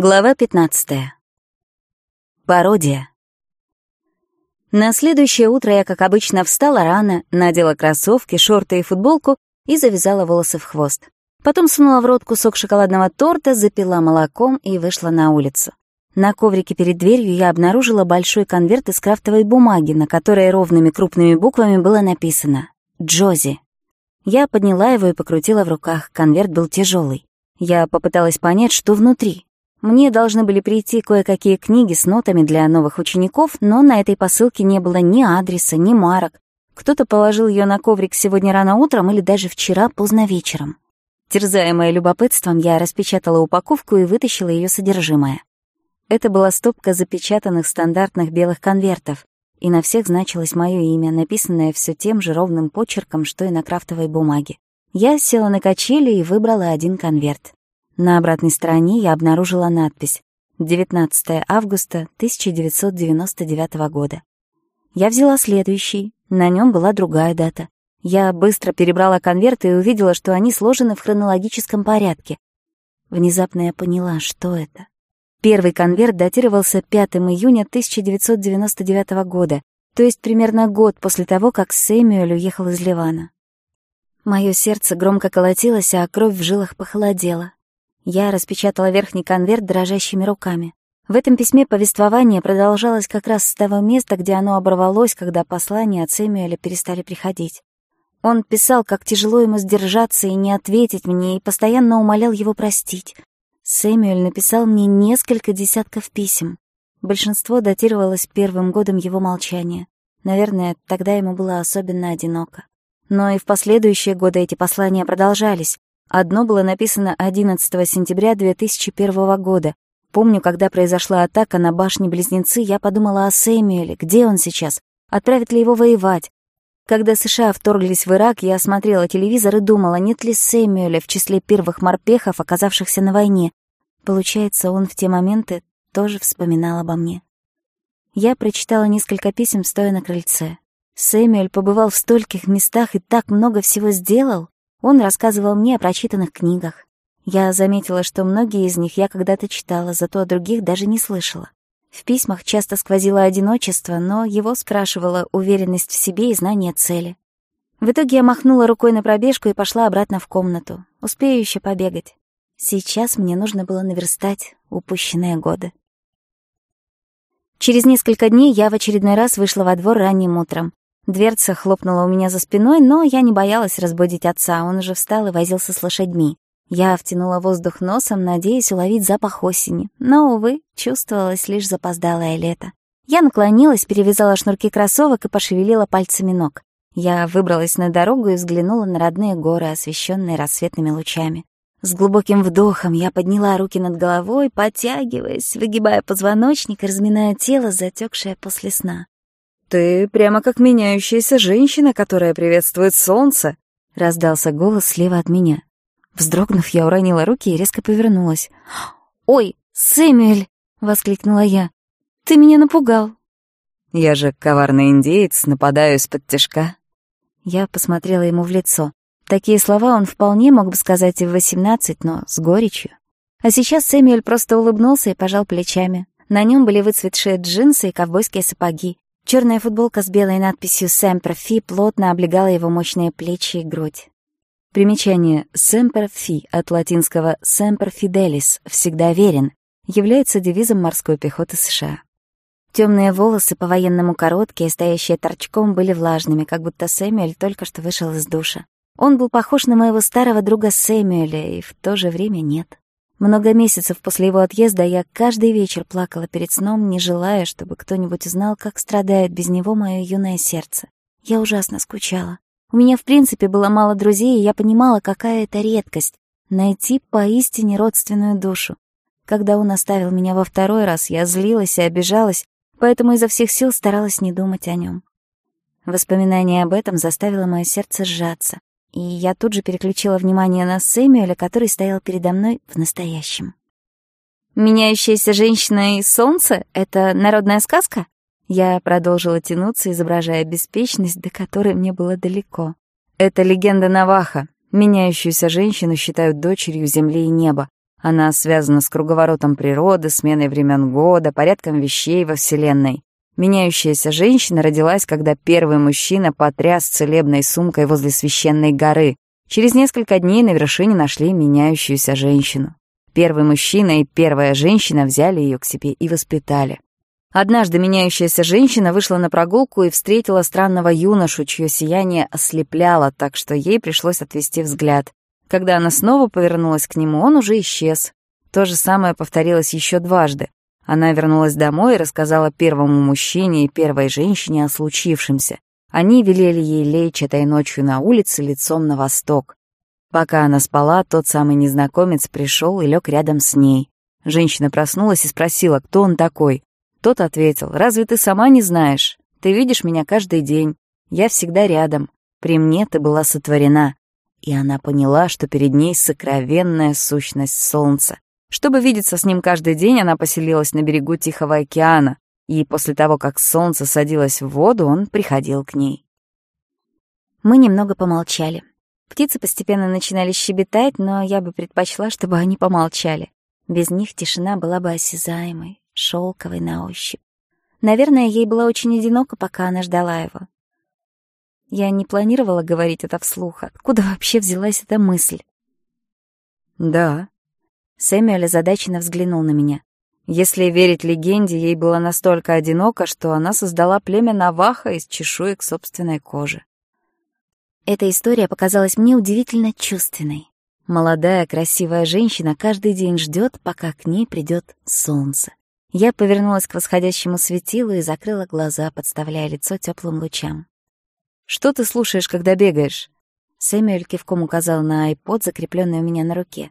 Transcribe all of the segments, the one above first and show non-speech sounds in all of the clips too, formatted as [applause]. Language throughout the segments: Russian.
Глава 15. Пародия. На следующее утро я, как обычно, встала рано, надела кроссовки, шорты и футболку и завязала волосы в хвост. Потом сунула в рот кусок шоколадного торта, запила молоком и вышла на улицу. На коврике перед дверью я обнаружила большой конверт из крафтовой бумаги, на которой ровными крупными буквами было написано «Джози». Я подняла его и покрутила в руках, конверт был тяжелый. Я попыталась понять, что внутри — мне должны были прийти кое-какие книги с нотами для новых учеников, но на этой посылке не было ни адреса, ни марок. Кто-то положил ее на коврик сегодня рано утром или даже вчера поздно вечером. Терзаемая любопытством, я распечатала упаковку и вытащила ее содержимое. Это была стопка запечатанных стандартных белых конвертов, и на всех значилось мое имя, написанное все тем же ровным почерком, что и на крафтовой бумаге. Я села на качели и выбрала один конверт. На обратной стороне я обнаружила надпись 19 августа 1999 года. Я взяла следующий, на нем была другая дата. Я быстро перебрала конверты и увидела, что они сложены в хронологическом порядке. Внезапно я поняла, что это. Первый конверт датировался 5 июня 1999 года, то есть примерно год после того, как Сэмюэль уехал из Ливана. Мое сердце громко колотилось, а кровь в жилах похолодела. Я распечатала верхний конверт дрожащими руками. В этом письме повествование продолжалось как раз с того места, где оно оборвалось, когда послания от Сэмюэля перестали приходить. Он писал, как тяжело ему сдержаться и не ответить мне, и постоянно умолял его простить. Сэмюэль написал мне несколько десятков писем. Большинство датировалось первым годом его молчания. Наверное, тогда ему было особенно одиноко. Но и в последующие годы эти послания продолжались. Одно было написано 11 сентября 2001 года. Помню, когда произошла атака на башни близнецы я подумала о Сэмюэле, где он сейчас, отправят ли его воевать. Когда США вторглись в Ирак, я смотрела телевизор и думала, нет ли Сэмюэля в числе первых морпехов, оказавшихся на войне. Получается, он в те моменты тоже вспоминал обо мне. Я прочитала несколько писем, стоя на крыльце. Сэмюэль побывал в стольких местах и так много всего сделал. Он рассказывал мне о прочитанных книгах. Я заметила, что многие из них я когда-то читала, зато о других даже не слышала. В письмах часто сквозило одиночество, но его спрашивала уверенность в себе и знание цели. В итоге я махнула рукой на пробежку и пошла обратно в комнату. Успею еще побегать. Сейчас мне нужно было наверстать упущенные годы. Через несколько дней я в очередной раз вышла во двор ранним утром. Дверца хлопнула у меня за спиной, но я не боялась разбудить отца, он уже встал и возился с лошадьми. Я втянула воздух носом, надеясь уловить запах осени, но, увы, чувствовалось лишь запоздалое лето. Я наклонилась, перевязала шнурки кроссовок и пошевелила пальцами ног. Я выбралась на дорогу и взглянула на родные горы, освещенные рассветными лучами. С глубоким вдохом я подняла руки над головой, подтягиваясь, выгибая позвоночник и разминая тело, затекшее после сна. «Ты прямо как меняющаяся женщина, которая приветствует солнце!» — раздался голос слева от меня. Вздрогнув, я уронила руки и резко повернулась. «Ой, Сэмюэль!» — воскликнула я. «Ты меня напугал!» «Я же коварный индеец, нападаю из-под тяжка!» Я посмотрела ему в лицо. Такие слова он вполне мог бы сказать и в восемнадцать, но с горечью. А сейчас Сэмюэль просто улыбнулся и пожал плечами. На нем были выцветшие джинсы и ковбойские сапоги. Черная футболка с белой надписью «Semper Fi» плотно облегала его мощные плечи и грудь. Примечание «Semper Fi» от латинского «Semper Fidelis» — «всегда верен» является девизом морской пехоты США. Темные волосы по-военному короткие, стоящие торчком, были влажными, как будто Сэмюэль только что вышел из душа. Он был похож на моего старого друга Сэмюэля, и в то же время нет. Много месяцев после его отъезда я каждый вечер плакала перед сном, не желая, чтобы кто-нибудь узнал, как страдает без него мое юное сердце. Я ужасно скучала. У меня, в принципе, было мало друзей, и я понимала, какая это редкость — найти поистине родственную душу. Когда он оставил меня во второй раз, я злилась и обижалась, поэтому изо всех сил старалась не думать о нем. Воспоминание об этом заставило мое сердце сжаться и я тут же переключила внимание на Сэмюэля, который стоял передо мной в настоящем. «Меняющаяся женщина и солнце — это народная сказка?» Я продолжила тянуться, изображая беспечность, до которой мне было далеко. «Это легенда Наваха. Меняющуюся женщину считают дочерью земли и неба. Она связана с круговоротом природы, сменой времен года, порядком вещей во Вселенной. Меняющаяся женщина родилась, когда первый мужчина потряс целебной сумкой возле священной горы. Через несколько дней на вершине нашли меняющуюся женщину. Первый мужчина и первая женщина взяли ее к себе и воспитали. Однажды меняющаяся женщина вышла на прогулку и встретила странного юношу, чье сияние ослепляло, так что ей пришлось отвести взгляд. Когда она снова повернулась к нему, он уже исчез. То же самое повторилось еще дважды. Она вернулась домой и рассказала первому мужчине и первой женщине о случившемся. Они велели ей лечь этой ночью на улице лицом на восток. Пока она спала, тот самый незнакомец пришел и лег рядом с ней. Женщина проснулась и спросила, кто он такой. Тот ответил, «Разве ты сама не знаешь? Ты видишь меня каждый день. Я всегда рядом. При мне ты была сотворена». И она поняла, что перед ней сокровенная сущность солнца. Чтобы видеться с ним каждый день, она поселилась на берегу Тихого океана, и после того, как солнце садилось в воду, он приходил к ней. Мы немного помолчали. Птицы постепенно начинали щебетать, но я бы предпочла, чтобы они помолчали. Без них тишина была бы осязаемой, шелковой на ощупь. Наверное, ей было очень одиноко, пока она ждала его. Я не планировала говорить это вслух. Откуда вообще взялась эта мысль? «Да», Сэмюэля задаченно взглянул на меня. Если верить легенде, ей было настолько одиноко, что она создала племя Наваха из чешуек собственной кожи. Эта история показалась мне удивительно чувственной. Молодая, красивая женщина каждый день ждет, пока к ней придет солнце. Я повернулась к восходящему светилу и закрыла глаза, подставляя лицо теплым лучам. «Что ты слушаешь, когда бегаешь?» Сэмюэль кивком указал на айпод, закрепленный у меня на руке.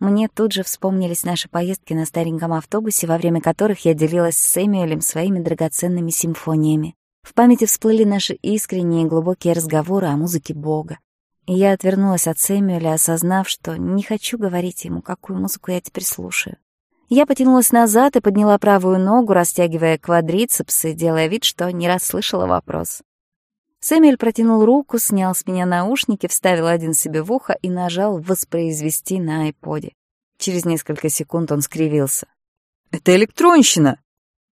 Мне тут же вспомнились наши поездки на стареньком автобусе, во время которых я делилась с Сэмюэлем своими драгоценными симфониями. В памяти всплыли наши искренние и глубокие разговоры о музыке Бога. И я отвернулась от Сэмюэля, осознав, что не хочу говорить ему, какую музыку я теперь слушаю. Я потянулась назад и подняла правую ногу, растягивая квадрицепсы, делая вид, что не расслышала вопрос. Сэмюэль протянул руку, снял с меня наушники, вставил один себе в ухо и нажал «Воспроизвести» на айподе. Через несколько секунд он скривился. «Это электронщина!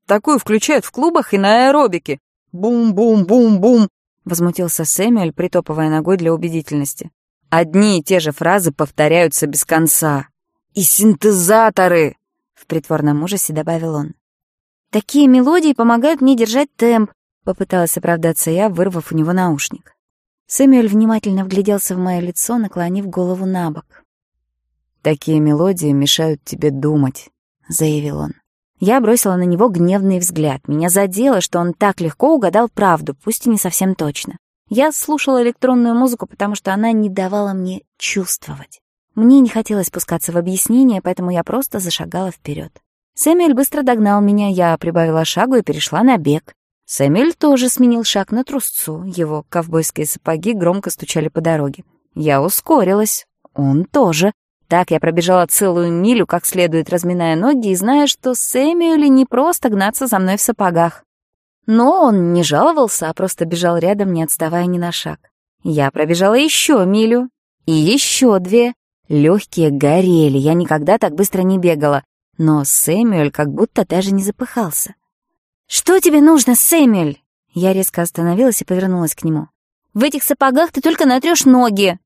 Такую включают в клубах и на аэробике! Бум-бум-бум-бум!» Возмутился Сэмюэль, притопывая ногой для убедительности. «Одни и те же фразы повторяются без конца. И синтезаторы!» В притворном ужасе добавил он. «Такие мелодии помогают мне держать темп, Попыталась оправдаться я, вырвав у него наушник. Сэмюэль внимательно вгляделся в мое лицо, наклонив голову на бок. «Такие мелодии мешают тебе думать», — заявил он. Я бросила на него гневный взгляд. Меня задело, что он так легко угадал правду, пусть и не совсем точно. Я слушала электронную музыку, потому что она не давала мне чувствовать. Мне не хотелось спускаться в объяснение, поэтому я просто зашагала вперед. Сэмюэль быстро догнал меня, я прибавила шагу и перешла на бег. Сэмюэль тоже сменил шаг на трусцу. Его ковбойские сапоги громко стучали по дороге. Я ускорилась. Он тоже. Так я пробежала целую милю, как следует, разминая ноги и зная, что Сэмюэль не просто гнаться за мной в сапогах. Но он не жаловался, а просто бежал рядом, не отставая ни на шаг. Я пробежала еще милю. И еще две. Легкие горели, я никогда так быстро не бегала. Но Сэмюэль как будто даже не запыхался. «Что тебе нужно, Сэмюэль?» Я резко остановилась и повернулась к нему. «В этих сапогах ты только натрешь ноги!»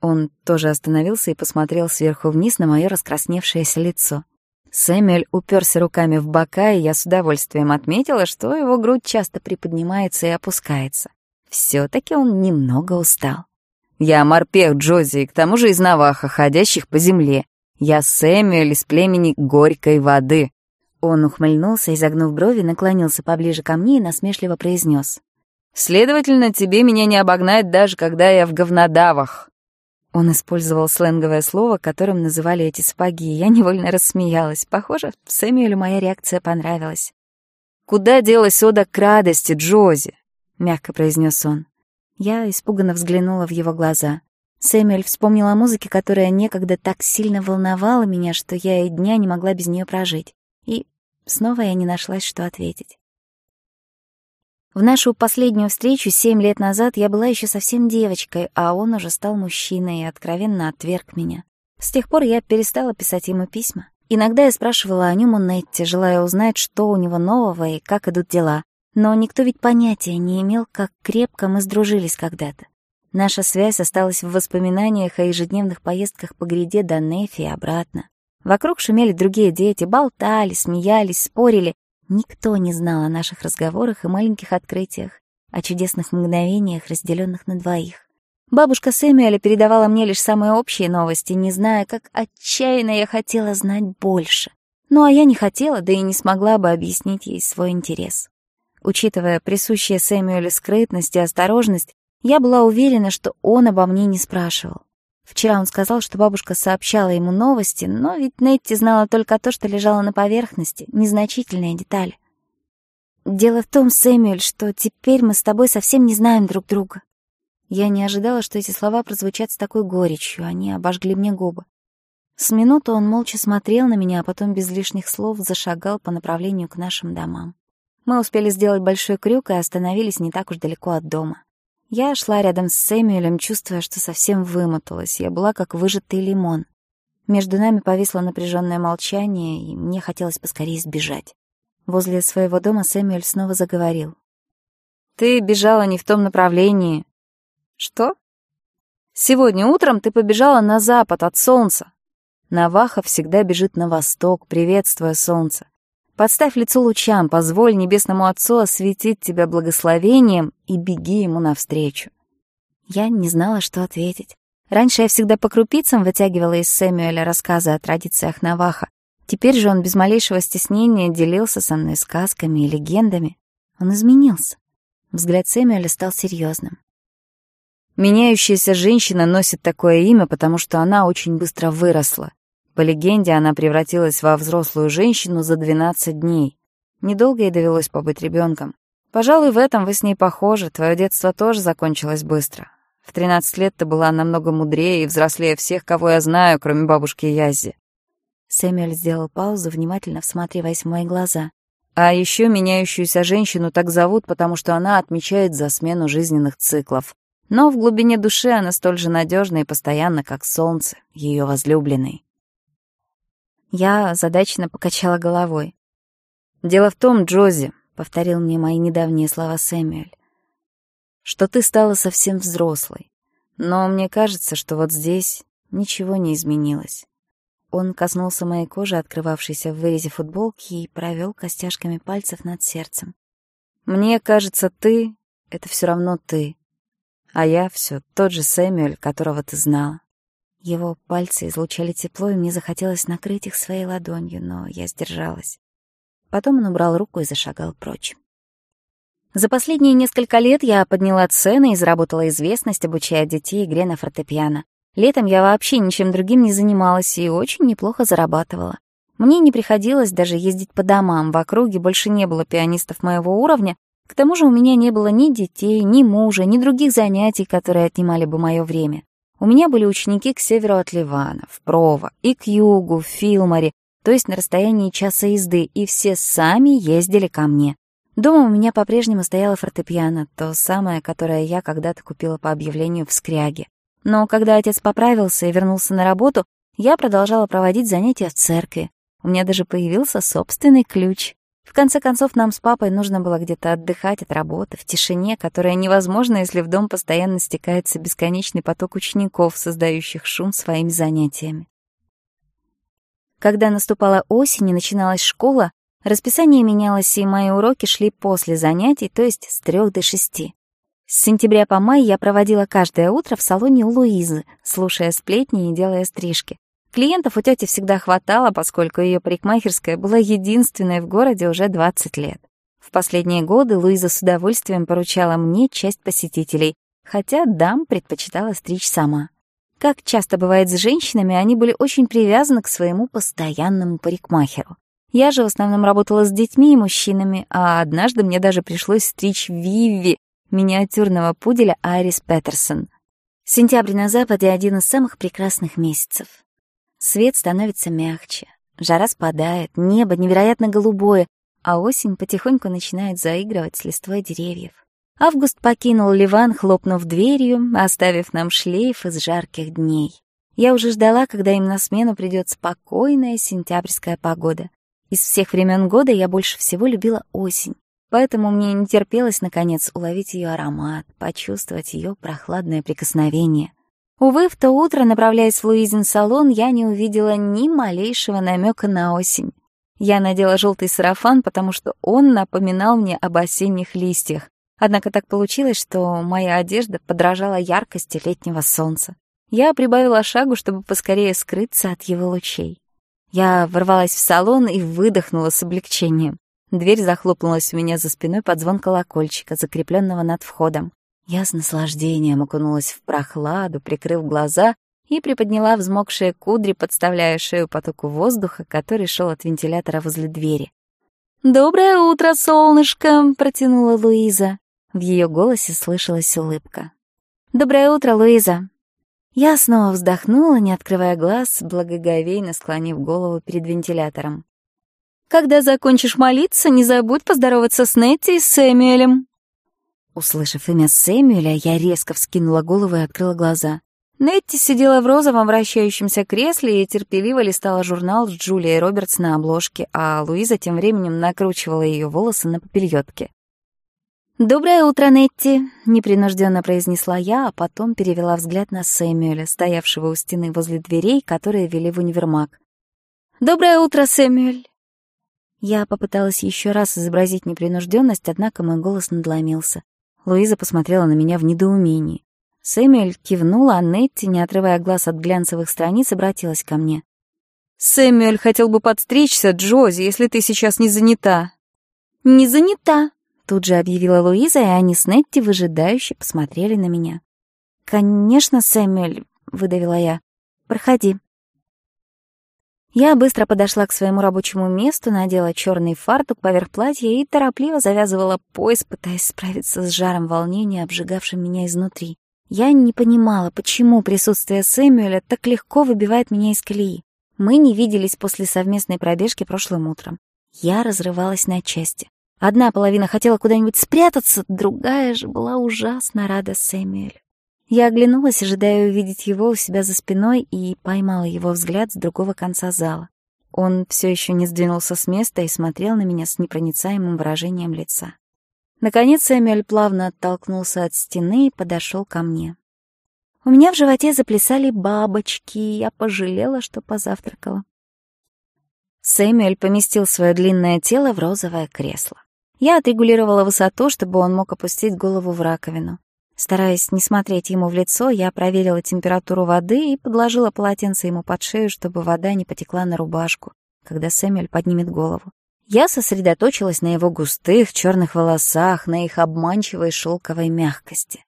Он тоже остановился и посмотрел сверху вниз на мое раскрасневшееся лицо. Сэмюэль уперся руками в бока, и я с удовольствием отметила, что его грудь часто приподнимается и опускается. все таки он немного устал. «Я морпех Джози, и к тому же из Наваха, ходящих по земле. Я Сэмюэль из племени Горькой воды. Он ухмыльнулся, изогнув брови, наклонился поближе ко мне и насмешливо произнес: «Следовательно, тебе меня не обогнать, даже когда я в говнодавах». Он использовал сленговое слово, которым называли эти сапоги, и я невольно рассмеялась. Похоже, Сэмюэлю моя реакция понравилась. «Куда делась ода к радости, Джози?» — мягко произнес он. Я испуганно взглянула в его глаза. Сэмюэль Снова я не нашлась, что ответить. В нашу последнюю встречу семь лет назад я была еще совсем девочкой, а он уже стал мужчиной и откровенно отверг меня. С тех пор я перестала писать ему письма. Иногда я спрашивала о нем у Нетти, желая узнать, что у него нового и как идут дела. Но никто ведь понятия не имел, как крепко мы сдружились когда-то. Наша связь осталась в воспоминаниях о ежедневных поездках по гряде до Нефи и обратно. Вокруг шумели другие дети, болтали, смеялись, спорили. Никто не знал о наших разговорах и маленьких открытиях, о чудесных мгновениях, разделенных на двоих. Бабушка Сэмюэля передавала мне лишь самые общие новости, не зная, как отчаянно я хотела знать больше. Ну а я не хотела, да и не смогла бы объяснить ей свой интерес. Учитывая присущие Сэмюэлю скрытность и осторожность, я была уверена, что он обо мне не спрашивал. Вчера он сказал, что бабушка сообщала ему новости, но ведь Нетти знала только то, что лежало на поверхности, незначительная деталь. «Дело в том, Сэмюэль, что теперь мы с тобой совсем не знаем друг друга». Я не ожидала, что эти слова прозвучат с такой горечью, они обожгли мне губы. С минуту он молча смотрел на меня, а потом без лишних слов зашагал по направлению к нашим домам. Мы успели сделать большой крюк и остановились не так уж далеко от дома. Я шла рядом с Сэмюэлем, чувствуя, что совсем вымоталась. Я была как выжатый лимон. Между нами повисло напряженное молчание, и мне хотелось поскорее сбежать. Возле своего дома Сэмюэль снова заговорил. «Ты бежала не в том направлении». «Что?» «Сегодня утром ты побежала на запад от солнца». Наваха всегда бежит на восток, приветствуя солнце. Подставь лицо лучам, позволь небесному Отцу осветить тебя благословением и беги ему навстречу. Я не знала, что ответить. Раньше я всегда по крупицам вытягивала из Сэмюэля рассказы о традициях Наваха. Теперь же он без малейшего стеснения делился со мной сказками и легендами. Он изменился. Взгляд Сэмюэля стал серьезным. Меняющаяся женщина носит такое имя, потому что она очень быстро выросла. По легенде, она превратилась во взрослую женщину за 12 дней. Недолго ей довелось побыть ребенком. Пожалуй, в этом вы с ней похожи, твое детство тоже закончилось быстро. В 13 лет ты была намного мудрее и взрослее всех, кого я знаю, кроме бабушки Яззи. Сэмюэль сделал паузу, внимательно всматриваясь в мои глаза. А еще меняющуюся женщину так зовут, потому что она отмечает за смену жизненных циклов. Но в глубине души она столь же надежна и постоянна, как солнце, ее возлюбленный. Я задачно покачала головой. «Дело в том, Джози», — повторил мне мои недавние слова Сэмюэль, «что ты стала совсем взрослой. Но мне кажется, что вот здесь ничего не изменилось». Он коснулся моей кожи, открывавшейся в вырезе футболки, и провел костяшками пальцев над сердцем. «Мне кажется, ты — это все равно ты. А я все тот же Сэмюэль, которого ты знала». Его пальцы излучали тепло, и мне захотелось накрыть их своей ладонью, но я сдержалась. Потом он убрал руку и зашагал прочь. За последние несколько лет я подняла цены и заработала известность, обучая детей игре на фортепиано. Летом я вообще ничем другим не занималась и очень неплохо зарабатывала. Мне не приходилось даже ездить по домам, в округе больше не было пианистов моего уровня, к тому же у меня не было ни детей, ни мужа, ни других занятий, которые отнимали бы мое время. У меня были ученики к северу от Ливана, в Прово, и к югу, в Филморе, то есть на расстоянии часа езды, и все сами ездили ко мне. Дома у меня по-прежнему стояла фортепиано, то самое, которое я когда-то купила по объявлению в Скряге. Но когда отец поправился и вернулся на работу, я продолжала проводить занятия в церкви. У меня даже появился собственный ключ. В конце концов, нам с папой нужно было где-то отдыхать от работы, в тишине, которая невозможна, если в дом постоянно стекается бесконечный поток учеников, создающих шум своими занятиями. Когда наступала осень и начиналась школа, расписание менялось, и мои уроки шли после занятий, то есть с трех до шести. С сентября по май я проводила каждое утро в салоне у Луизы, слушая сплетни и делая стрижки. Клиентов у тети всегда хватало, поскольку ее парикмахерская была единственной в городе уже 20 лет. В последние годы Луиза с удовольствием поручала мне часть посетителей, хотя дам предпочитала стричь сама. Как часто бывает с женщинами, они были очень привязаны к своему постоянному парикмахеру. Я же в основном работала с детьми и мужчинами, а однажды мне даже пришлось стричь Виви, миниатюрного пуделя Арис Петерсон. Сентябрь на Западе — один из самых прекрасных месяцев. Свет становится мягче, жара спадает, небо невероятно голубое, а осень потихоньку начинает заигрывать с листвой деревьев. Август покинул Ливан, хлопнув дверью, оставив нам шлейф из жарких дней. Я уже ждала, когда им на смену придет спокойная сентябрьская погода. Из всех времен года я больше всего любила осень, поэтому мне не терпелось, наконец, уловить ее аромат, почувствовать ее прохладное прикосновение — Увы, в то утро, направляясь в Луизин салон, я не увидела ни малейшего намека на осень. Я надела желтый сарафан, потому что он напоминал мне об осенних листьях. Однако так получилось, что моя одежда подражала яркости летнего солнца. Я прибавила шагу, чтобы поскорее скрыться от его лучей. Я ворвалась в салон и выдохнула с облегчением. Дверь захлопнулась у меня за спиной под звон колокольчика, закрепленного над входом. Я с наслаждением окунулась в прохладу, прикрыв глаза и приподняла взмокшие кудри, подставляя шею потоку воздуха, который шел от вентилятора возле двери. «Доброе утро, солнышко!» — протянула Луиза. В ее голосе слышалась улыбка. «Доброе утро, Луиза!» Я снова вздохнула, не открывая глаз, благоговейно склонив голову перед вентилятором. «Когда закончишь молиться, не забудь поздороваться с Нетти и Сэмюэлем». Услышав имя Сэмюэля, я резко вскинула голову и открыла глаза. Нетти сидела в розовом вращающемся кресле и терпеливо листала журнал с Джулией Робертс на обложке, а Луиза тем временем накручивала ее волосы на попельотке. «Доброе утро, Нетти», — непринужденно произнесла я, а потом перевела взгляд на Сэмюэля, стоявшего у стены возле дверей, которые вели в универмаг. «Доброе утро, Сэмюэль!» Я попыталась еще раз изобразить непринужденность, однако мой голос надломился. Луиза посмотрела на меня в недоумении. Сэмюэль кивнула, а Нетти, не отрывая глаз от глянцевых страниц, обратилась ко мне. «Сэмюэль хотел бы подстричься, Джози, если ты сейчас не занята». «Не занята», — тут же объявила Луиза, и они с Нетти выжидающе посмотрели на меня. «Конечно, Сэмюэль», — выдавила я. «Проходи». Я быстро подошла к своему рабочему месту, надела черный фартук поверх платья и торопливо завязывала пояс, пытаясь справиться с жаром волнения, обжигавшим меня изнутри. Я не понимала, почему присутствие Сэмюэля так легко выбивает меня из колеи. Мы не виделись после совместной пробежки прошлым утром. Я разрывалась на части. Одна половина хотела куда-нибудь спрятаться, другая же была ужасно рада Сэмюэлю. Я оглянулась, ожидая увидеть его у себя за спиной, и поймала его взгляд с другого конца зала. Он все еще не сдвинулся с места и смотрел на меня с непроницаемым выражением лица. Наконец Эмиль плавно оттолкнулся от стены и подошел ко мне. У меня в животе заплясали бабочки, и я пожалела, что позавтракала. Сэмюэль поместил свое длинное тело в розовое кресло. Я отрегулировала высоту, чтобы он мог опустить голову в раковину. Стараясь не смотреть ему в лицо, я проверила температуру воды и подложила полотенце ему под шею, чтобы вода не потекла на рубашку, когда Сэмюэль поднимет голову. Я сосредоточилась на его густых черных волосах, на их обманчивой шелковой мягкости.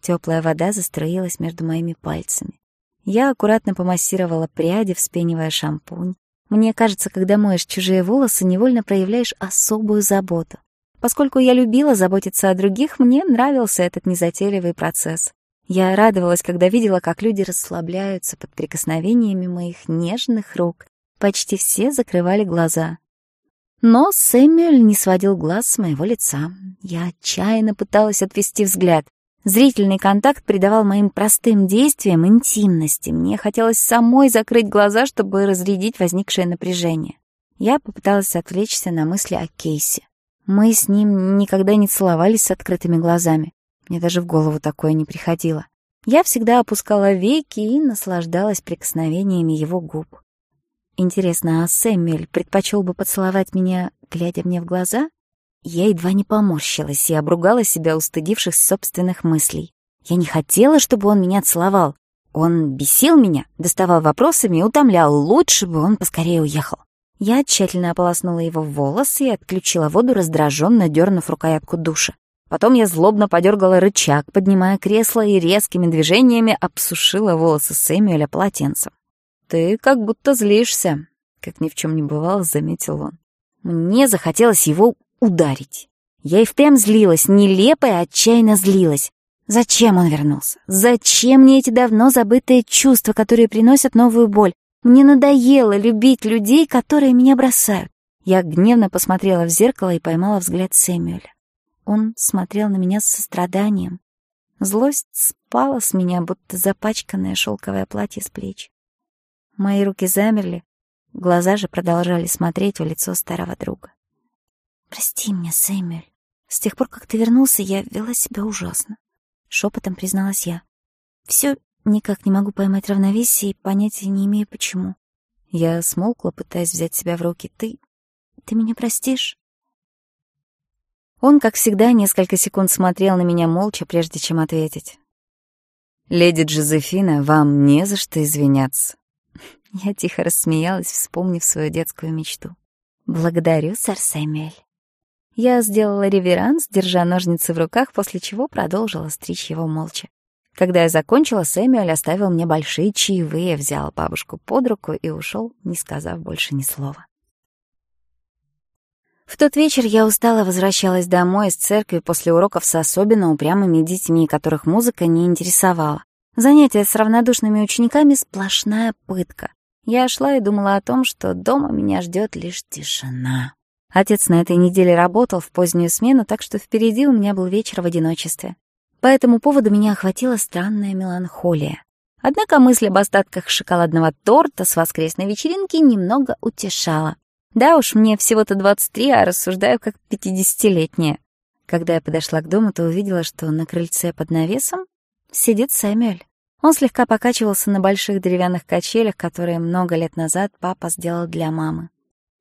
Теплая вода застроилась между моими пальцами. Я аккуратно помассировала пряди, вспенивая шампунь. Мне кажется, когда моешь чужие волосы, невольно проявляешь особую заботу поскольку я любила заботиться о других, мне нравился этот незатейливый процесс. Я радовалась, когда видела, как люди расслабляются под прикосновениями моих нежных рук. Почти все закрывали глаза. Но Сэмюэль не сводил глаз с моего лица. Я отчаянно пыталась отвести взгляд. Зрительный контакт придавал моим простым действиям интимности. Мне хотелось самой закрыть глаза, чтобы разрядить возникшее напряжение. Я попыталась отвлечься на мысли о Кейсе. Мы с ним никогда не целовались с открытыми глазами. Мне даже в голову такое не приходило. Я всегда опускала веки и наслаждалась прикосновениями его губ. Интересно, а Сэмюэль предпочел бы поцеловать меня, глядя мне в глаза? Я едва не поморщилась и обругала себя, устыдившись собственных мыслей. Я не хотела, чтобы он меня целовал. Он бесил меня, доставал вопросами и утомлял. Лучше бы он поскорее уехал. Я тщательно ополоснула его в волосы и отключила воду, раздраженно дернув рукоятку душа. Потом я злобно подергала рычаг, поднимая кресло и резкими движениями обсушила волосы Сэмюэля полотенцем. «Ты как будто злишься», — как ни в чем не бывало, заметил он. Мне захотелось его ударить. Я и впрямь злилась, нелепо и отчаянно злилась. Зачем он вернулся? Зачем мне эти давно забытые чувства, которые приносят новую боль? Мне надоело любить людей, которые меня бросают. Я гневно посмотрела в зеркало и поймала взгляд Сэмюэля. Он смотрел на меня с состраданием. Злость спала с меня, будто запачканное шелковое платье с плеч. Мои руки замерли, глаза же продолжали смотреть в лицо старого друга. «Прости меня, Сэмюэль. С тех пор, как ты вернулся, я вела себя ужасно», — шепотом призналась я. «Все никак не могу поймать равновесие и понятия не имею, почему». Я смолкла, пытаясь взять себя в руки. «Ты... ты меня простишь?» Он, как всегда, несколько секунд смотрел на меня молча, прежде чем ответить. «Леди Джозефина, вам не за что извиняться». Я тихо рассмеялась, вспомнив свою детскую мечту. «Благодарю, сэр Когда я закончила, Сэмюэль оставил мне большие чаевые, взял бабушку под руку и ушел, не сказав больше ни слова. В тот вечер я устала возвращалась домой из церкви после уроков с особенно упрямыми детьми, которых музыка не интересовала. Занятия с равнодушными учениками — сплошная пытка. Я шла и думала о том, что дома меня ждет лишь тишина. Отец на этой неделе работал в позднюю смену, так что впереди у меня был вечер в одиночестве. По этому поводу меня охватила странная меланхолия. Однако мысль об остатках шоколадного торта с воскресной вечеринки немного утешала. Да уж, мне всего-то 23, а рассуждаю как 50-летняя. Когда я подошла к дому, то увидела, что на крыльце под навесом сидит Сэмюэль. Он слегка покачивался на больших деревянных качелях, которые много лет назад папа сделал для мамы.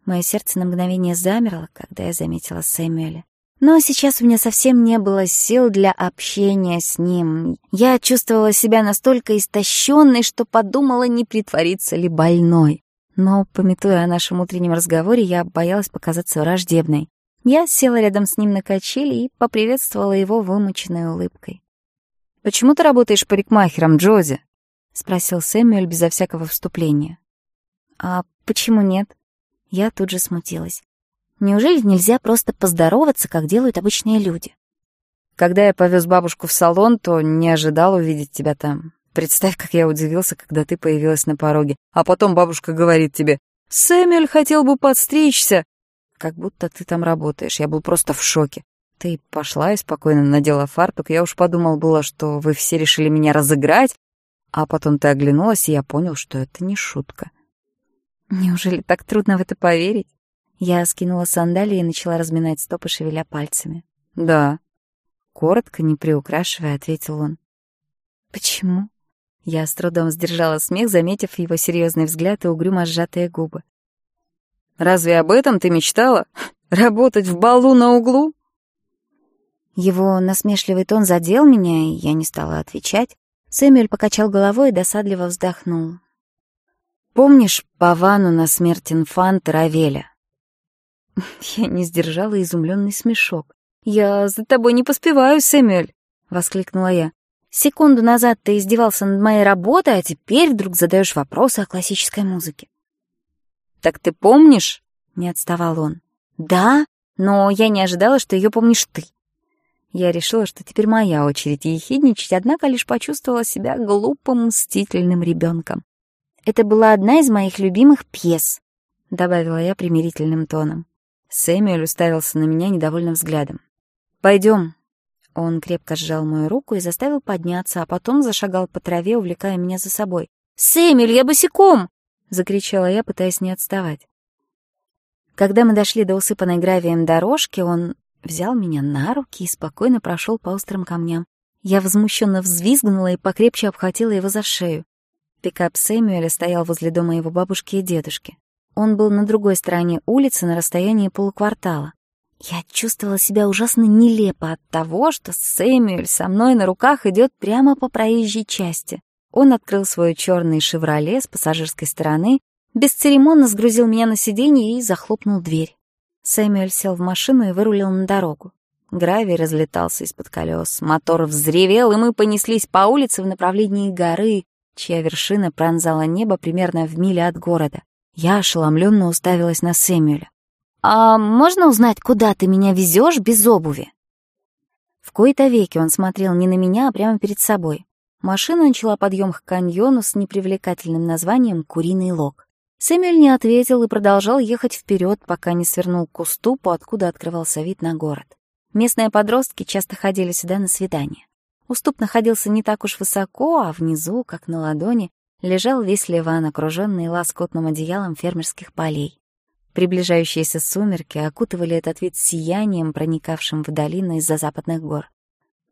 Мое сердце на мгновение замерло, когда я заметила Сэмюэля. Но сейчас у меня совсем не было сил для общения с ним. Я чувствовала себя настолько истощенной, что подумала, не притвориться ли больной. Но, пометуя о нашем утреннем разговоре, я боялась показаться враждебной. Я села рядом с ним на качели и поприветствовала его вымученной улыбкой. «Почему ты работаешь парикмахером, Джози?» — спросил Сэмюэль безо всякого вступления. «А почему нет?» Я тут же смутилась. Неужели нельзя просто поздороваться, как делают обычные люди? Когда я повез бабушку в салон, то не ожидал увидеть тебя там. Представь, как я удивился, когда ты появилась на пороге. А потом бабушка говорит тебе, «Сэмюэль хотел бы подстричься». Как будто ты там работаешь. Я был просто в шоке. Ты пошла и спокойно надела фартук. Я уж подумал было, что вы все решили меня разыграть. А потом ты оглянулась, и я понял, что это не шутка. Неужели так трудно в это поверить? Я скинула сандалии и начала разминать стопы, шевеля пальцами. «Да». Коротко, не приукрашивая, ответил он. «Почему?» Я с трудом сдержала смех, заметив его серьезный взгляд и угрюмо сжатые губы. «Разве об этом ты мечтала? [laughs] Работать в балу на углу?» Его насмешливый тон задел меня, и я не стала отвечать. Сэмюэль покачал головой и досадливо вздохнул. «Помнишь Павану на смерть инфанта Равеля?» [laughs] Я не сдержала изумленный смешок. «Я за тобой не поспеваю, Сэмюэль!» — воскликнула я. «Секунду назад ты издевался над моей работой, а теперь вдруг задаешь вопросы о классической музыке». «Так ты помнишь?» — не отставал он. «Да, но я не ожидала, что ее помнишь ты». Я решила, что теперь моя очередь ехидничать, однако лишь почувствовала себя глупым, мстительным ребенком. «Это была одна из моих любимых пьес», — добавила я примирительным тоном. Сэмюэль уставился на меня недовольным взглядом. «Пойдем». Он крепко сжал мою руку и заставил подняться, а потом зашагал по траве, увлекая меня за собой. «Сэмюэль, я босиком!» — закричала я, пытаясь не отставать. Когда мы дошли до усыпанной гравием дорожки, он взял меня на руки и спокойно прошел по острым камням. Я возмущенно взвизгнула и покрепче обхватила его за шею. Пикап Сэмюэля стоял возле дома его бабушки и дедушки. Он был на другой стороне улицы на расстоянии полуквартала. Я чувствовала себя ужасно нелепо от того, что Сэмюэль со мной на руках идет прямо по проезжей части. Он открыл свой черный «Шевроле» с пассажирской стороны, бесцеремонно сгрузил меня на сиденье и захлопнул дверь. Сэмюэль сел в машину и вырулил на дорогу. Гравий разлетался из-под колес, мотор взревел, и мы понеслись по улице в направлении горы, чья вершина пронзала небо примерно в миле от города. Я ошеломленно уставилась на Сэмюэля. «А можно узнать, куда ты меня везешь без обуви?» В кои-то веки он смотрел не на меня, а прямо перед собой. Машина начала подъем к каньону с непривлекательным названием «Куриный лог». Сэмюэль не ответил и продолжал ехать вперед, пока не свернул к уступу, откуда открывался вид на город. Местные подростки часто ходили сюда на свидания. Уступ находился не так уж высоко, а внизу, как на ладони, лежал весь Ливан, окруженный лоскутным одеялом фермерских полей. Приближающиеся сумерки окутывали этот вид сиянием, проникавшим в долину из-за западных гор.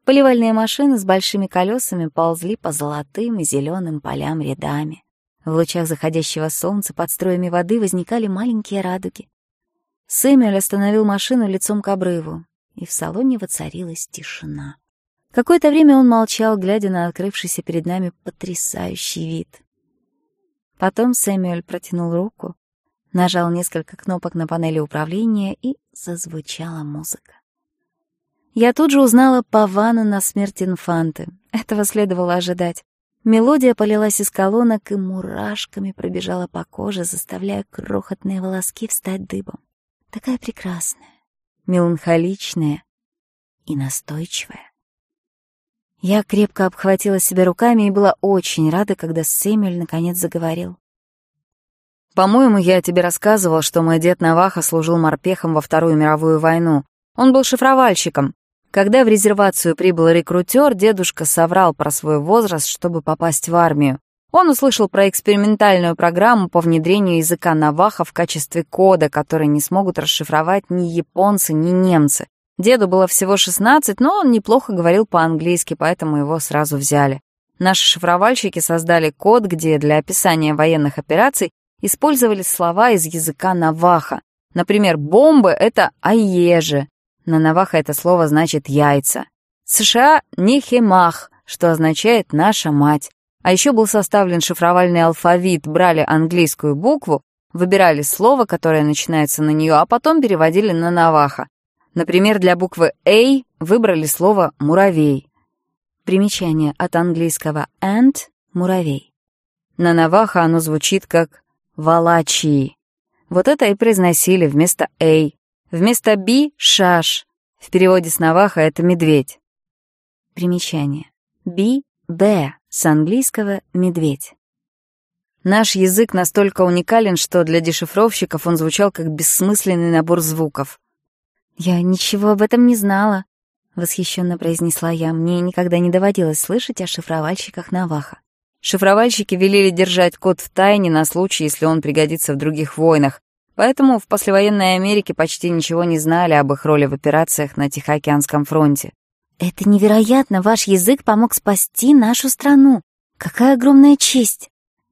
Поливальные машины с большими колесами ползли по золотым и зеленым полям рядами. В лучах заходящего солнца под строями воды возникали маленькие радуги. Сэмюэль остановил машину лицом к обрыву, и в салоне воцарилась тишина. Какое-то время он молчал, глядя на открывшийся перед нами потрясающий вид. Потом Сэмюэль протянул руку, нажал несколько кнопок на панели управления, и зазвучала музыка. Я тут же узнала Павана на смерть инфанты. Этого следовало ожидать. Мелодия полилась из колонок и мурашками пробежала по коже, заставляя крохотные волоски встать дыбом. Такая прекрасная, меланхоличная и настойчивая. Я крепко обхватила себя руками и была очень рада, когда Сэмюэль наконец заговорил. «По-моему, я тебе рассказывал, что мой дед Наваха служил морпехом во Вторую мировую войну. Он был шифровальщиком. Когда в резервацию прибыл рекрутер, дедушка соврал про свой возраст, чтобы попасть в армию. Он услышал про экспериментальную программу по внедрению языка Наваха в качестве кода, который не смогут расшифровать ни японцы, ни немцы. Деду было всего 16, но он неплохо говорил по-английски, поэтому его сразу взяли. Наши шифровальщики создали код, где для описания военных операций использовались слова из языка наваха. Например, бомбы — это «аеже». На наваха это слово значит «яйца». США нехемах, что означает «наша мать». А еще был составлен шифровальный алфавит, брали английскую букву, выбирали слово, которое начинается на нее, а потом переводили на наваха. Например, для буквы «a» выбрали слово «муравей». Примечание от английского «and» — «муравей». На наваха оно звучит как «валачии». Вот это и произносили вместо «a». Вместо «b» — «шаш». В переводе с наваха это «медведь». Примечание. «b» — «b» с английского «медведь». Наш язык настолько уникален, что для дешифровщиков он звучал как бессмысленный набор звуков. Я ничего об этом не знала, восхищенно произнесла я. Мне никогда не доводилось слышать о шифровальщиках Наваха. Шифровальщики велели держать код в тайне на случай, если он пригодится в других войнах, поэтому в послевоенной Америке почти ничего не знали об их роли в операциях на Тихоокеанском фронте. «Это невероятно! Ваш язык помог спасти нашу страну! Какая огромная честь!»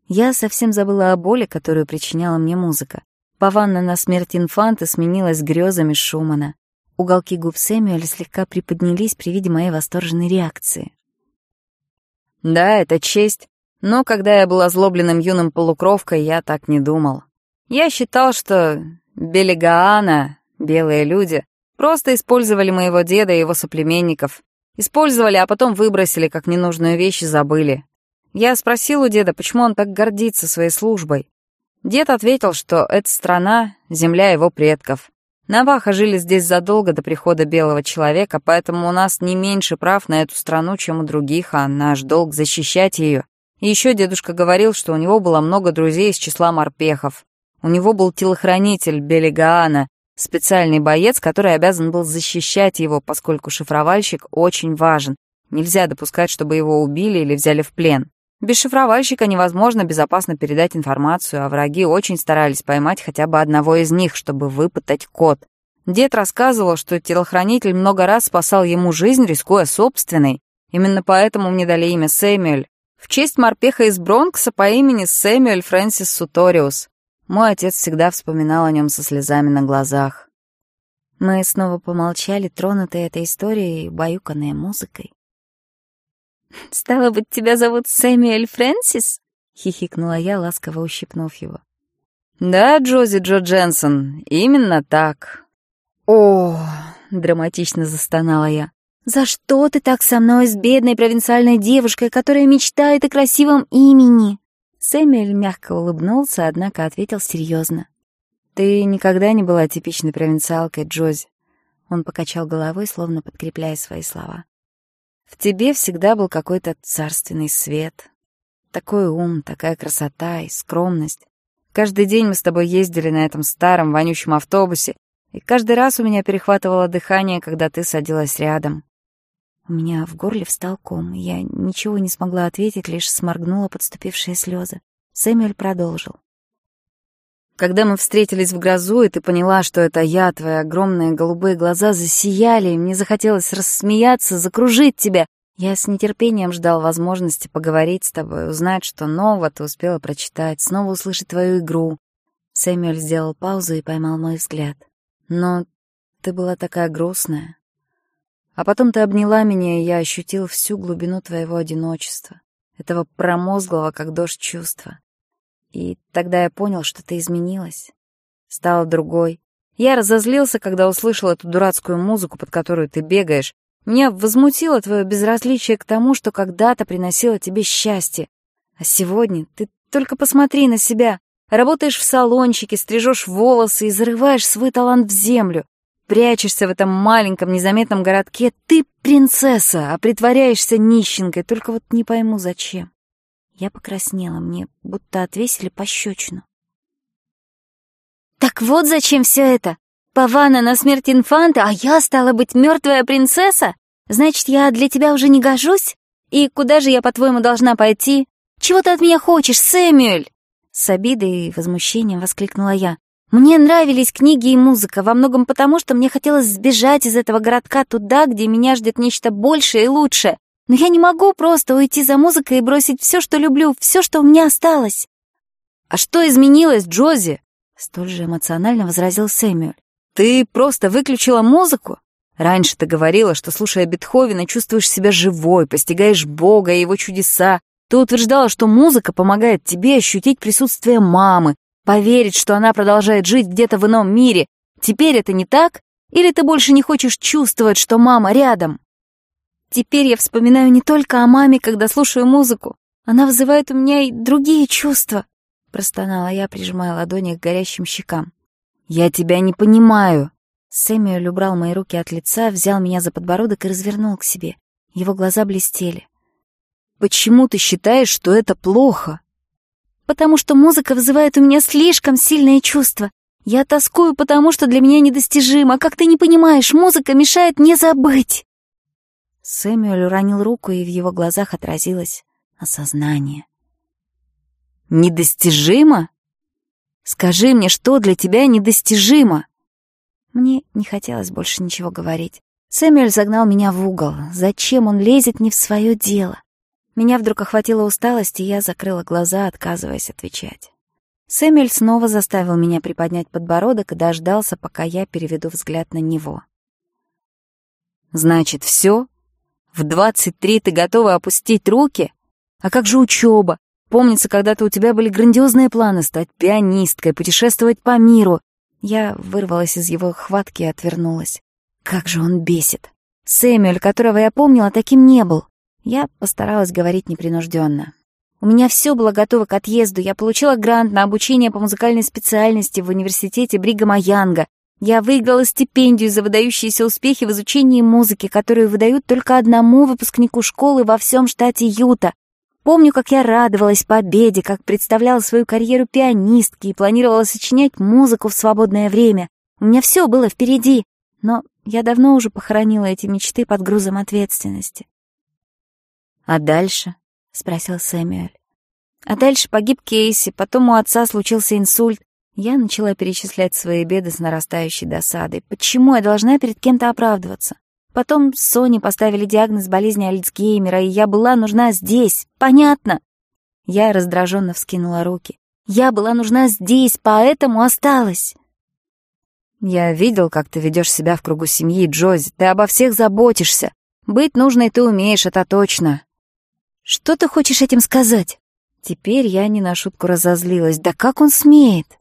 Я совсем забыла о боли, которую причиняла мне музыка. Паванна на смерть инфанта сменилась грезами Шумана. Уголки губ Сэмюэля слегка приподнялись при виде моей восторженной реакции. «Да, это честь. Но когда я был озлобленным юным полукровкой, я так не думал. Я считал, что Белегаана, белые люди, просто использовали моего деда и его соплеменников. Использовали, а потом выбросили, как ненужную вещь и забыли. Я спросил у деда, почему он так гордится своей службой. Дед ответил, что это страна, земля его предков. Наваха жили здесь задолго до прихода белого человека, поэтому у нас не меньше прав на эту страну, чем у других, а наш долг защищать ее. И еще дедушка говорил, что у него было много друзей из числа морпехов. У него был телохранитель Белегаана, специальный боец, который обязан был защищать его, поскольку шифровальщик очень важен. Нельзя допускать, чтобы его убили или взяли в плен. Без шифровальщика невозможно безопасно передать информацию, а враги очень старались поймать хотя бы одного из них, чтобы выпытать код. Дед рассказывал, что телохранитель много раз спасал ему жизнь, рискуя собственной. Именно поэтому мне дали имя Сэмюэль. В честь морпеха из Бронкса по имени Сэмюэль Фрэнсис Суториус. Мой отец всегда вспоминал о нем со слезами на глазах. Мы снова помолчали, тронутые этой историей и баюканные музыкой. Стало быть, тебя зовут Сэмюэль Фрэнсис?» — хихикнула я, ласково ущипнув его. «Да, Джози Джо Дженсон, именно так». «О!» — драматично застонала я. «За что ты так со мной с бедной провинциальной девушкой, которая мечтает о красивом имени?» Сэмюэль мягко улыбнулся, однако ответил серьезно. «Ты никогда не была типичной провинциалкой, Джози». Он покачал головой, словно подкрепляя свои слова. «В тебе всегда был какой-то царственный свет. Такой ум, такая красота и скромность. Каждый день мы с тобой ездили на этом старом вонючем автобусе, и каждый раз у меня перехватывало дыхание, когда ты садилась рядом. У меня в горле встал ком, и я ничего Когда мы встретились в грозу, и ты поняла, что это я, твои огромные голубые глаза засияли, и мне захотелось рассмеяться, закружить тебя. Я с нетерпением ждал возможности поговорить с тобой, узнать, что нового ты успела прочитать, снова услышать твою игру. Сэмюэль сделал паузу и поймал мой взгляд. Но ты была такая грустная. А потом ты обняла меня, и я ощутил всю глубину твоего одиночества, этого промозглого, как дождь, чувства. И тогда я понял, что ты изменилась, Стала другой. Я разозлился, когда услышал эту дурацкую музыку, под которую ты бегаешь. Меня возмутило твое безразличие к тому, что когда-то приносило тебе счастье. А сегодня ты только посмотри на себя. Работаешь в салончике, стрижешь волосы и зарываешь свой талант в землю. Прячешься в этом маленьком незаметном городке. Ты принцесса, а притворяешься нищенкой. Только вот не пойму, зачем. Я покраснела, мне будто отвесили пощечину. «Так вот зачем все это! Павана на смерть инфанта, а я стала быть мертвая принцесса? Значит, я для тебя уже не гожусь? И куда же я, по-твоему, должна пойти? Чего ты от меня хочешь, Сэмюэль?» С обидой и возмущением воскликнула я. «Мне нравились книги и музыка, во многом потому, что мне хотелось сбежать из этого городка туда, где меня ждет нечто большее и лучшее. Но я не могу просто уйти за музыкой и бросить все, что люблю, все, что у меня осталось». «А что изменилось, Джози?» — столь же эмоционально возразил Сэмюэль. «Ты просто выключила музыку? Раньше ты говорила, что, слушая Бетховена, чувствуешь себя живой, постигаешь Бога и его чудеса. Ты утверждала, что музыка помогает тебе ощутить присутствие мамы, поверить, что она продолжает жить где-то в ином мире. Теперь это не так? Или ты больше не хочешь чувствовать, что мама рядом?» Теперь я вспоминаю не только о маме, когда слушаю музыку. Она вызывает у меня и другие чувства. Простонала я, прижимая ладони к горящим щекам. «Я тебя не понимаю!» Сэмюэль убрал мои руки от лица, взял меня за подбородок и развернул к себе. Его глаза блестели. «Почему ты считаешь, что это плохо?» «Потому что музыка вызывает у меня слишком сильные чувства. Я тоскую, потому что для меня недостижимо. А как ты не понимаешь, музыка мешает мне забыть!» Сэмюэль уронил руку, и в его глазах отразилось осознание. «Недостижимо? Скажи мне, что для тебя недостижимо?» Мне не хотелось больше ничего говорить. Сэмюэль загнал меня в угол. Зачем он лезет не в свое дело? Меня вдруг охватила усталость, и я закрыла глаза, отказываясь отвечать. Сэмюэль снова заставил меня приподнять подбородок и дождался, пока я переведу взгляд на него. «Значит, все, в 23 ты готова опустить руки? А как же учеба? Помнится, когда-то у тебя были грандиозные планы стать пианисткой, путешествовать по миру. Я вырвалась из его хватки и отвернулась. Как же он бесит. Сэмюэль, которого я помнила, таким не был. Я постаралась говорить непринужденно. У меня все было готово к отъезду. Я получила грант на обучение по музыкальной специальности в университете Бригама Янга. Я выиграла стипендию за выдающиеся успехи в изучении музыки, которую выдают только одному выпускнику школы во всем штате Юта. Помню, как я радовалась победе, как представляла свою карьеру пианистки и планировала сочинять музыку в свободное время. У меня все было впереди, но я давно уже похоронила эти мечты под грузом ответственности. «А дальше?» — спросил Сэмюэль. А дальше погиб Кейси, потом у отца случился инсульт. Я начала перечислять свои беды с нарастающей досадой. Почему я должна перед кем-то оправдываться? Потом Соне поставили диагноз болезни Альцгеймера, и я была нужна здесь. Понятно? Я раздраженно вскинула руки. Я была нужна здесь, поэтому осталась. Я видел, как ты ведешь себя в кругу семьи, Джози. Ты обо всех заботишься. Быть нужной ты умеешь, это точно. Что ты хочешь этим сказать? Теперь я не на шутку разозлилась. Да как он смеет? У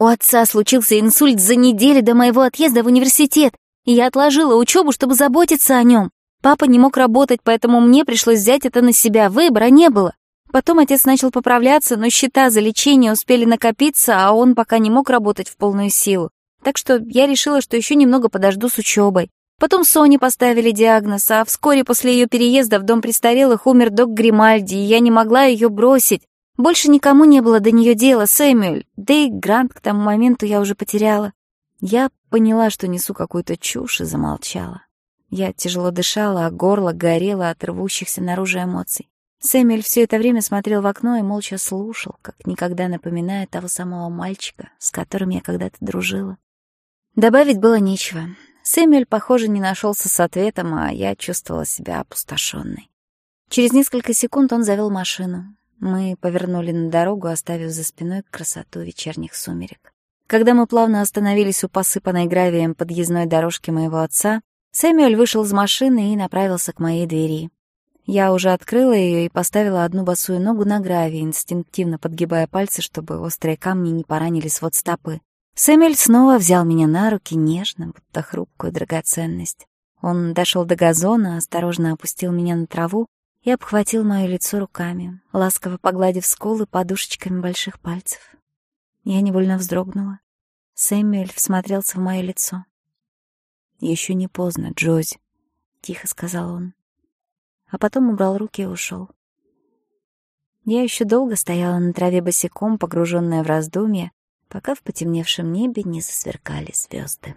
У отца случился инсульт за неделю до моего отъезда в университет, и я отложила учебу, чтобы заботиться о нем. Папа не мог работать, поэтому мне пришлось взять это на себя, выбора не было. Потом отец начал поправляться, но счета за лечение успели накопиться, а он пока не мог работать в полную силу. Так что я решила, что еще немного подожду с учебой. Потом Соне поставили диагноз, а вскоре после ее переезда в дом престарелых умер док Гримальди, и я не могла ее бросить. Больше никому не было до нее дела, Сэмюэль, да и Грант к тому моменту я уже потеряла. Я поняла, что несу какую-то чушь и замолчала. Я тяжело дышала, а горло горело от рвущихся наружу эмоций. Сэмюэль все это время смотрел в окно и молча слушал, как никогда напоминая того самого мальчика, с которым я когда-то дружила. Добавить было нечего. Сэмюэль, похоже, не нашелся с ответом, а я чувствовала себя опустошенной. Через несколько секунд он завел машину. Мы повернули на дорогу, оставив за спиной красоту вечерних сумерек. Когда мы плавно остановились у посыпанной гравием подъездной дорожки моего отца, Сэмюэль вышел из машины и направился к моей двери. Я уже открыла ее и поставила одну босую ногу на гравий, инстинктивно подгибая пальцы, чтобы острые камни не поранили свод стопы. Сэмюэль снова взял меня на руки нежно, будто хрупкую драгоценность. Он дошел до газона, осторожно опустил меня на траву и обхватил мое лицо руками, ласково погладив скулы подушечками больших пальцев. Я невольно вздрогнула. Сэмюэль всмотрелся в мое лицо. «Еще не поздно, Джози», — тихо сказал он. А потом убрал руки и ушел. Я еще долго стояла на траве босиком, погруженная в раздумья, пока в потемневшем небе не засверкали звезды.